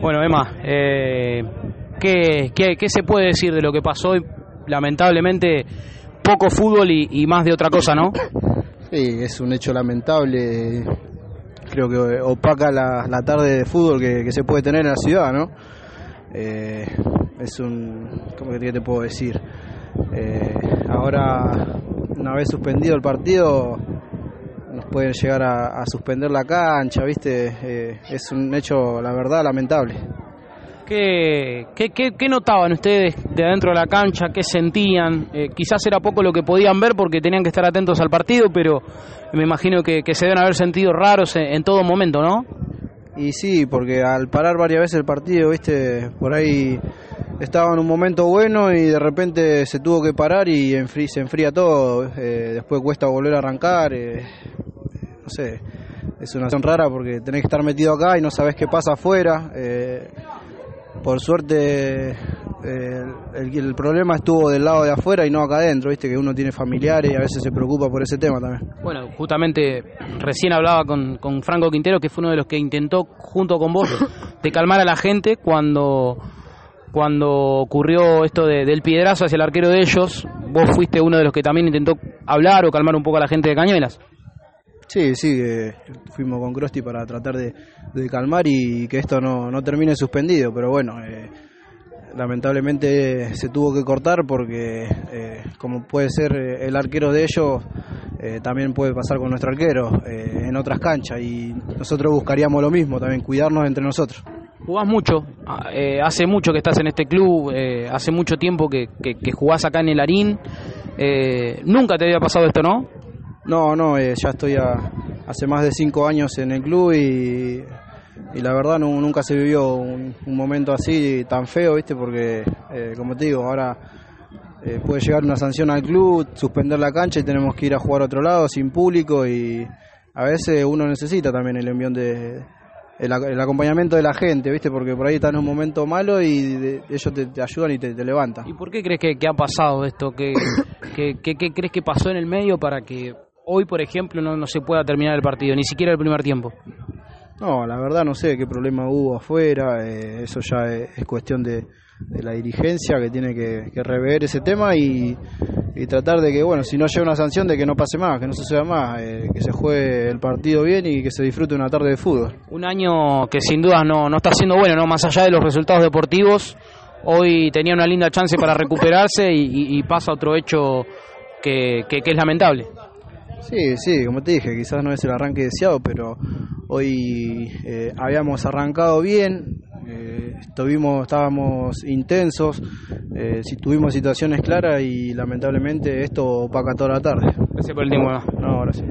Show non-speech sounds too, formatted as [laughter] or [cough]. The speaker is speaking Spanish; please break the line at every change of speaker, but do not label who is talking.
Bueno, Emma, eh, ¿qué, qué, qué se puede decir de lo que pasó hoy? Lamentablemente, poco fútbol y, más de otra cosa, ¿no?
Sí, es un hecho lamentable. Creo que opaca la, la tarde de fútbol que, que se puede tener en la ciudad, ¿no? Eh, es un. ¿Cómo que te puedo decir? Eh, ahora, una vez suspendido el partido, nos pueden llegar a, a suspender la cancha, ¿viste? Eh, es un hecho, la verdad, lamentable.
¿Qué, qué, qué, qué notaban ustedes de adentro de la cancha? ¿Qué sentían? Eh, quizás era poco lo que podían ver porque tenían que estar atentos al partido, pero me imagino que, que se deben haber sentido raros en, en todo momento, ¿no?
Y sí, porque al parar varias veces el partido, viste, por ahí estaba en un momento bueno y de repente se tuvo que parar y se enfría todo. eh, después cuesta volver a arrancar. eh, sé, es una situación rara porque tenés que estar metido acá y no sabés qué pasa afuera. eh, por suerte, eh, el, el problema estuvo del lado de afuera y no acá adentro, viste, que uno tiene familiares y a veces se preocupa por ese tema también.
Bueno, justamente recién hablaba con, con Franco Quintero, que fue uno de los que intentó, junto con vos, [coughs] de calmar a la gente cuando, cuando ocurrió esto de- del piedrazo hacia el arquero de ellos. Vos fuiste uno de los que también intentó hablar o calmar un poco a la gente de Cañuelas.
Sí, sí, que fuimos con Crosti para tratar de, calmar y que esto no, no termine suspendido, pero bueno, eh, lamentablemente se tuvo que cortar porque eh, como puede ser eh, el arquero de ellos, eh, también puede pasar con nuestro arquero eh, en otras canchas y nosotros buscaríamos lo mismo, también cuidarnos entre nosotros.
Jugás mucho, ah, eh, hace mucho que estás en este club, eh, hace mucho tiempo que, que, que jugás acá en el Arín. Eh, nunca te había pasado esto, ¿no?
No, no, eh, ya estoy hace más de cinco años en el club y, y la verdad no- nunca se vivió un, un momento así tan feo, ¿viste? Porque, eh, como te digo, ahora eh, puede llegar una sanción al club, suspender la cancha y tenemos que ir a jugar a otro lado sin público y a veces uno necesita también el envión de... El, el acompañamiento de la gente, ¿viste? Porque por ahí está en un momento malo y de- ellos te, ayudan y te, levantan.
¿Y por qué crees que, ha pasado esto? ¿Qué, qué, qué- qué crees que pasó en el medio para que hoy, por ejemplo, no, no se pueda terminar el partido, ni siquiera el primer tiempo?
No, la verdad no sé qué problema hubo afuera, eh, eso ya es, es cuestión de, de la dirigencia que tiene que, que rever ese tema y, y tratar de que, bueno, si no llega una sanción, de que no pase más, que no suceda más, eh, que se juegue el partido bien y que se disfrute una tarde de fútbol.
Un año que sin dudas no, no está siendo bueno, ¿no? Más allá de los resultados deportivos, hoy tenía una linda chance para recuperarse y, y- y pasa otro hecho que, que- que es lamentable.
Sí, sí, como te dije, quizás no es el arranque deseado, pero hoy eh, habíamos arrancado bien, eh, estuvimos, estábamos intensos, eh, tuvimos situaciones claras y lamentablemente esto opaca toda la tarde.
Gracias por el tiempo. ¿no?
No, gracias.